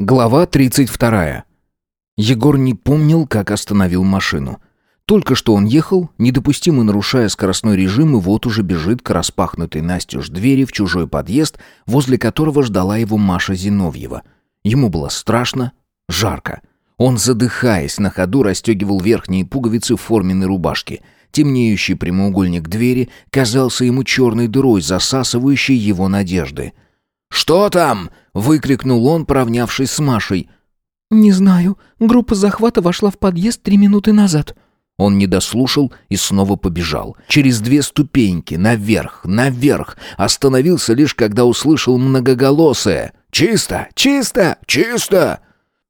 Глава 32. Егор не помнил, как остановил машину. Только что он ехал, недопустимо нарушая скоростной режим, и вот уже бежит к распахнутой настежь двери в чужой подъезд, возле которого ждала его Маша Зиновьева. Ему было страшно, жарко. Он, задыхаясь, на ходу расстегивал верхние пуговицы форменной рубашки. Темнеющий прямоугольник двери казался ему черной дырой, засасывающей его надежды — «Что там?» — выкрикнул он, поравнявшись с Машей. «Не знаю. Группа захвата вошла в подъезд три минуты назад». Он не дослушал и снова побежал. Через две ступеньки, наверх, наверх. Остановился лишь, когда услышал многоголосое. «Чисто! Чисто! Чисто!»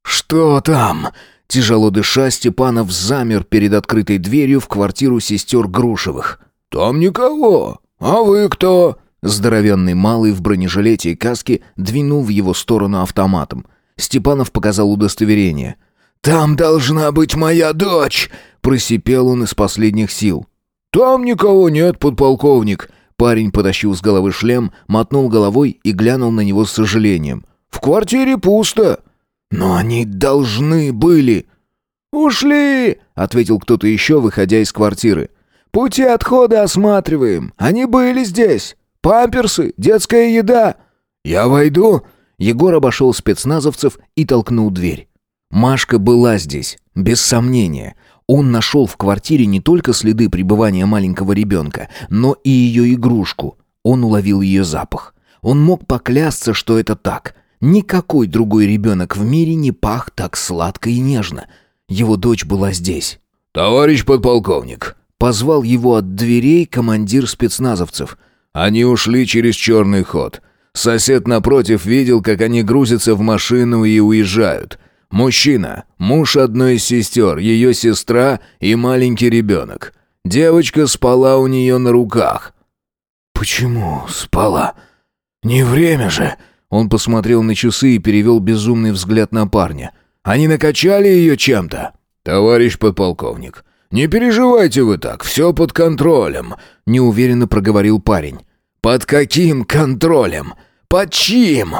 «Что там?» Тяжело дыша, Степанов замер перед открытой дверью в квартиру сестер Грушевых. «Там никого. А вы кто?» Здоровенный малый в бронежилете и каске двинул в его сторону автоматом. Степанов показал удостоверение. «Там должна быть моя дочь!» — просипел он из последних сил. «Там никого нет, подполковник!» Парень потащил с головы шлем, мотнул головой и глянул на него с сожалением. «В квартире пусто!» «Но они должны были!» «Ушли!» — ответил кто-то еще, выходя из квартиры. «Пути отхода осматриваем. Они были здесь!» Памперсы, детская еда!» «Я войду!» Егор обошел спецназовцев и толкнул дверь. Машка была здесь, без сомнения. Он нашел в квартире не только следы пребывания маленького ребенка, но и ее игрушку. Он уловил ее запах. Он мог поклясться, что это так. Никакой другой ребенок в мире не пах так сладко и нежно. Его дочь была здесь. «Товарищ подполковник!» Позвал его от дверей командир спецназовцев – они ушли через черный ход. Сосед напротив видел, как они грузятся в машину и уезжают. Мужчина, муж одной из сестер, ее сестра и маленький ребенок. Девочка спала у нее на руках. «Почему спала? Не время же!» Он посмотрел на часы и перевел безумный взгляд на парня. «Они накачали ее чем-то?» «Товарищ подполковник, не переживайте вы так, все под контролем», — неуверенно проговорил парень. «Под каким контролем? Под чьим?»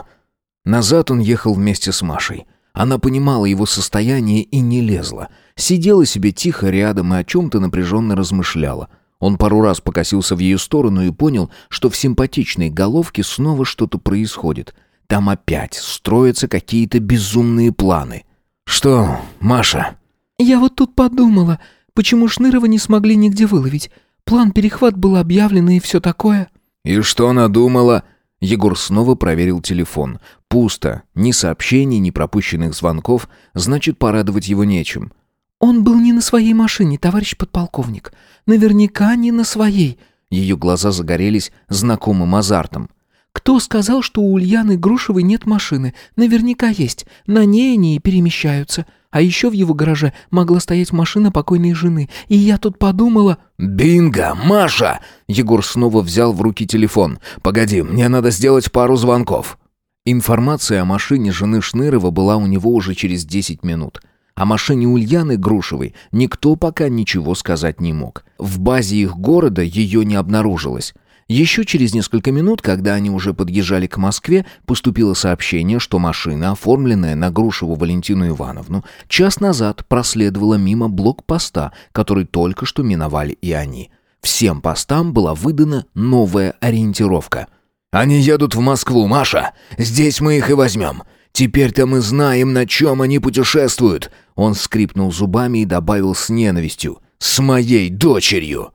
Назад он ехал вместе с Машей. Она понимала его состояние и не лезла. Сидела себе тихо рядом и о чем-то напряженно размышляла. Он пару раз покосился в ее сторону и понял, что в симпатичной головке снова что-то происходит. Там опять строятся какие-то безумные планы. «Что, Маша?» «Я вот тут подумала, почему Шнырова не смогли нигде выловить. План перехват был объявлен и все такое». «И что она думала?» Егор снова проверил телефон. Пусто. Ни сообщений, ни пропущенных звонков. Значит, порадовать его нечем. «Он был не на своей машине, товарищ подполковник. Наверняка не на своей». Ее глаза загорелись знакомым азартом. «Кто сказал, что у Ульяны Грушевой нет машины? Наверняка есть. На ней они и перемещаются. А еще в его гараже могла стоять машина покойной жены. И я тут подумала... «Бинго! Маша!» Егор снова взял в руки телефон. «Погоди, мне надо сделать пару звонков». Информация о машине жены Шнырова была у него уже через 10 минут. О машине Ульяны Грушевой никто пока ничего сказать не мог. В базе их города ее не обнаружилось. Еще через несколько минут, когда они уже подъезжали к Москве, поступило сообщение, что машина, оформленная на Грушеву Валентину Ивановну, час назад проследовала мимо блокпоста, который только что миновали и они. Всем постам была выдана новая ориентировка. «Они едут в Москву, Маша! Здесь мы их и возьмем! Теперь-то мы знаем, на чем они путешествуют!» Он скрипнул зубами и добавил с ненавистью. «С моей дочерью!»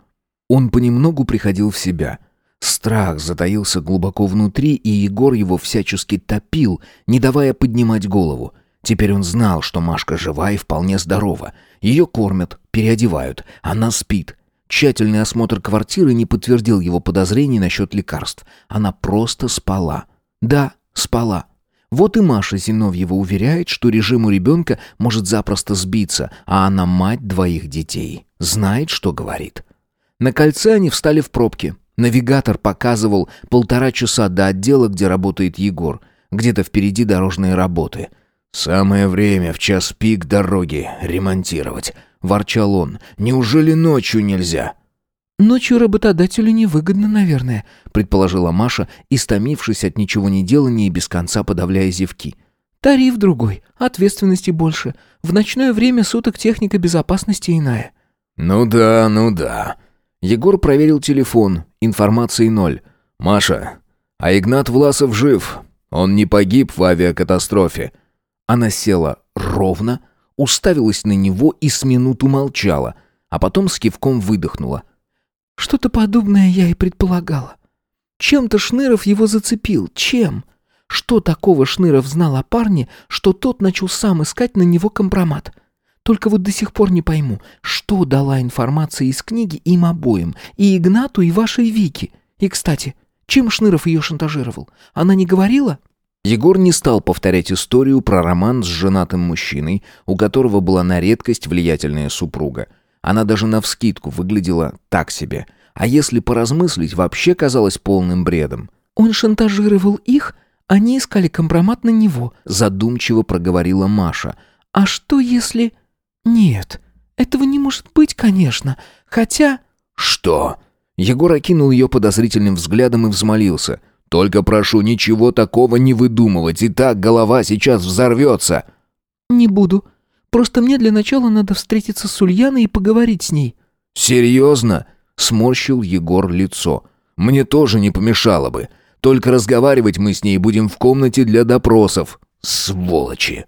Он понемногу приходил в себя – Страх затаился глубоко внутри, и Егор его всячески топил, не давая поднимать голову. Теперь он знал, что Машка жива и вполне здорова. Ее кормят, переодевают, она спит. Тщательный осмотр квартиры не подтвердил его подозрений насчет лекарств. Она просто спала. Да, спала. Вот и Маша Зиновьева уверяет, что режим у ребенка может запросто сбиться, а она мать двоих детей. Знает, что говорит. На кольце они встали в пробке. Навигатор показывал полтора часа до отдела, где работает Егор. Где-то впереди дорожные работы. «Самое время в час пик дороги ремонтировать», — ворчал он. «Неужели ночью нельзя?» «Ночью работодателю невыгодно, наверное», — предположила Маша, истомившись от ничего не делания и без конца подавляя зевки. Тариф другой, ответственности больше. В ночное время суток техника безопасности иная». «Ну да, ну да». Егор проверил телефон, информации ноль. «Маша, а Игнат Власов жив. Он не погиб в авиакатастрофе». Она села ровно, уставилась на него и с минуту молчала, а потом с кивком выдохнула. «Что-то подобное я и предполагала. Чем-то Шныров его зацепил. Чем? Что такого Шныров знал о парне, что тот начал сам искать на него компромат?» Только вот до сих пор не пойму, что дала информация из книги им обоим, и Игнату, и вашей Вике. И, кстати, чем Шныров ее шантажировал? Она не говорила?» Егор не стал повторять историю про роман с женатым мужчиной, у которого была на редкость влиятельная супруга. Она даже навскидку выглядела так себе. А если поразмыслить, вообще казалась полным бредом. «Он шантажировал их, они искали компромат на него», задумчиво проговорила Маша. «А что если...» «Нет, этого не может быть, конечно. Хотя...» «Что?» Егор окинул ее подозрительным взглядом и взмолился. «Только прошу ничего такого не выдумывать, и так голова сейчас взорвется». «Не буду. Просто мне для начала надо встретиться с Ульяной и поговорить с ней». «Серьезно?» — сморщил Егор лицо. «Мне тоже не помешало бы. Только разговаривать мы с ней будем в комнате для допросов. Сволочи!»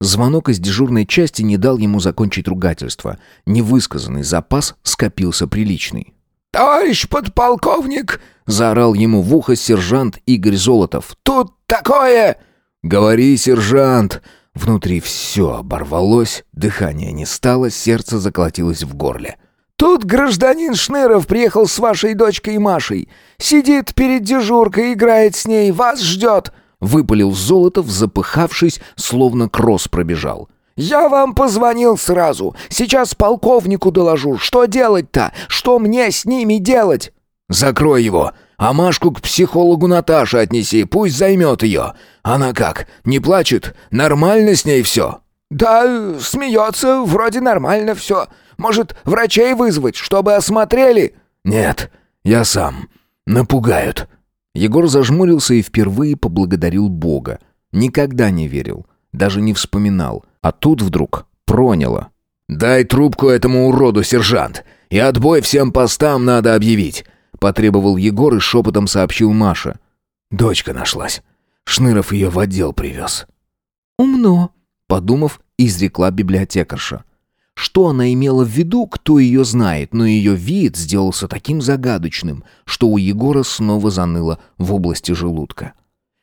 Звонок из дежурной части не дал ему закончить ругательство. Невысказанный запас скопился приличный. «Товарищ подполковник!» — заорал ему в ухо сержант Игорь Золотов. «Тут такое...» «Говори, сержант!» Внутри все оборвалось, дыхание не стало, сердце заколотилось в горле. «Тут гражданин Шныров приехал с вашей дочкой Машей. Сидит перед дежуркой, играет с ней, вас ждет!» Выпалил Золотов, запыхавшись, словно кросс пробежал. «Я вам позвонил сразу. Сейчас полковнику доложу. Что делать-то? Что мне с ними делать?» «Закрой его. А Машку к психологу Наташе отнеси. Пусть займет ее. Она как, не плачет? Нормально с ней все?» «Да, смеется. Вроде нормально все. Может, врачей вызвать, чтобы осмотрели?» «Нет, я сам. Напугают». Егор зажмурился и впервые поблагодарил Бога. Никогда не верил, даже не вспоминал. А тут вдруг проняло. «Дай трубку этому уроду, сержант, и отбой всем постам надо объявить», потребовал Егор и шепотом сообщил Маше. «Дочка нашлась. Шныров ее в отдел привез». «Умно», — подумав, изрекла библиотекарша. Что она имела в виду, кто ее знает, но ее вид сделался таким загадочным, что у Егора снова заныло в области желудка.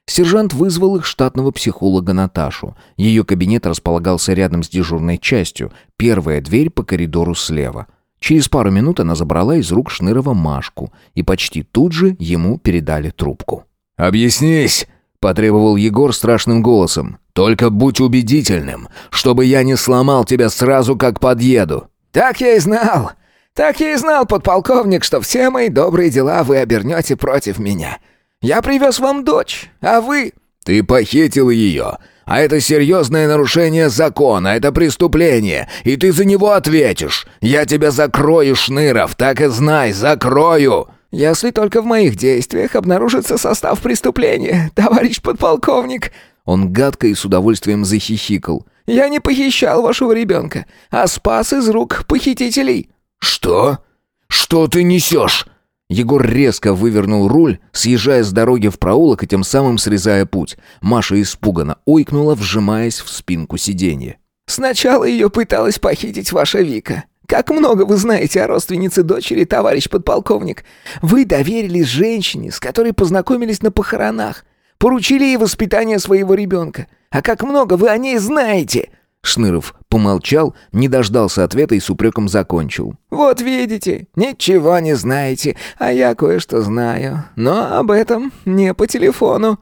Сержант вызвал их штатного психолога Наташу. Ее кабинет располагался рядом с дежурной частью, первая дверь по коридору слева. Через пару минут она забрала из рук Шнырова Машку, и почти тут же ему передали трубку. «Объяснись!» — потребовал Егор страшным голосом. Только будь убедительным, чтобы я не сломал тебя сразу, как подъеду». «Так я и знал. Так я и знал, подполковник, что все мои добрые дела вы обернете против меня. Я привез вам дочь, а вы...» «Ты похитил ее, а это серьезное нарушение закона, это преступление, и ты за него ответишь. Я тебя закрою, Шныров, так и знай, закрою!» «Если только в моих действиях обнаружится состав преступления, товарищ подполковник», он гадко и с удовольствием захихикал. «Я не похищал вашего ребенка, а спас из рук похитителей». «Что? Что ты несешь?» Егор резко вывернул руль, съезжая с дороги в проулок и тем самым срезая путь. Маша испуганно ойкнула, вжимаясь в спинку сиденья. «Сначала ее пыталась похитить ваша Вика. Как много вы знаете о родственнице дочери, товарищ подполковник. Вы доверились женщине, с которой познакомились на похоронах. Поручили ей воспитание своего ребенка. А как много вы о ней знаете!» Шныров помолчал, не дождался ответа и с упреком закончил. «Вот видите, ничего не знаете, а я кое-что знаю. Но об этом не по телефону».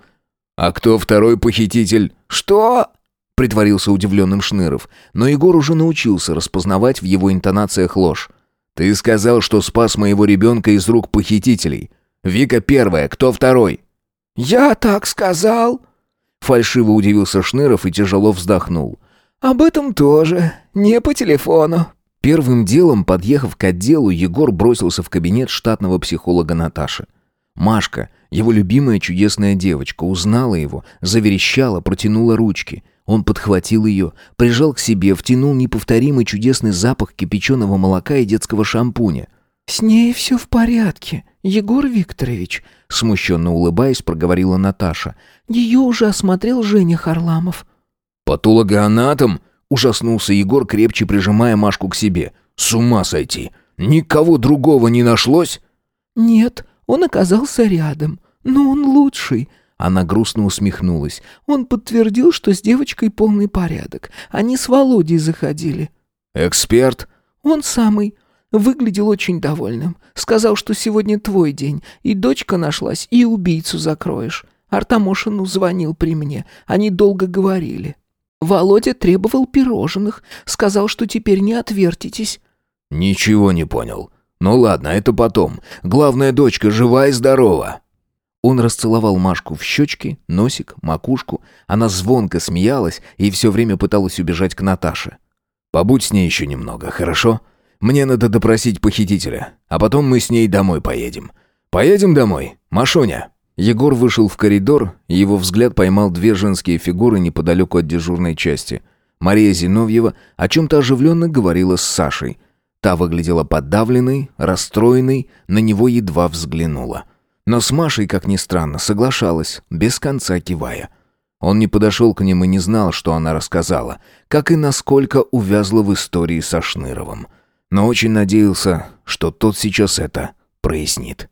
«А кто второй похититель?» «Что?» — притворился удивленным Шныров. Но Егор уже научился распознавать в его интонациях ложь. «Ты сказал, что спас моего ребенка из рук похитителей. Вика первая, кто второй?» «Я так сказал?» Фальшиво удивился Шныров и тяжело вздохнул. «Об этом тоже. Не по телефону». Первым делом, подъехав к отделу, Егор бросился в кабинет штатного психолога Наташи. Машка, его любимая чудесная девочка, узнала его, заверещала, протянула ручки. Он подхватил ее, прижал к себе, втянул неповторимый чудесный запах кипяченого молока и детского шампуня. «С ней все в порядке, Егор Викторович», смущенно улыбаясь, проговорила Наташа. «Ее уже осмотрел Женя Харламов». «Патологоанатом?» — ужаснулся Егор, крепче прижимая Машку к себе. «С ума сойти! Никого другого не нашлось?» «Нет, он оказался рядом. Но он лучший». Она грустно усмехнулась. Он подтвердил, что с девочкой полный порядок. Они с Володей заходили. «Эксперт?» «Он самый. Выглядел очень довольным. Сказал, что сегодня твой день, и дочка нашлась, и убийцу закроешь. Артамошину звонил при мне. Они долго говорили. Володя требовал пирожных. Сказал, что теперь не отвертитесь». «Ничего не понял. Ну ладно, это потом. Главное, дочка жива и здорова». Он расцеловал Машку в щечки, носик, макушку. Она звонко смеялась и все время пыталась убежать к Наташе. «Побудь с ней еще немного, хорошо? Мне надо допросить похитителя, а потом мы с ней домой поедем. Поедем домой, Машуня?» Егор вышел в коридор, и его взгляд поймал две женские фигуры неподалеку от дежурной части. Мария Зиновьева о чем-то оживленно говорила с Сашей. Та выглядела подавленной, расстроенной, на него едва взглянула. Но с Машей, как ни странно, соглашалась, без конца кивая. Он не подошел к ним и не знал, что она рассказала, как и насколько увязла в истории со Шныровым. Но очень надеялся, что тот сейчас это прояснит.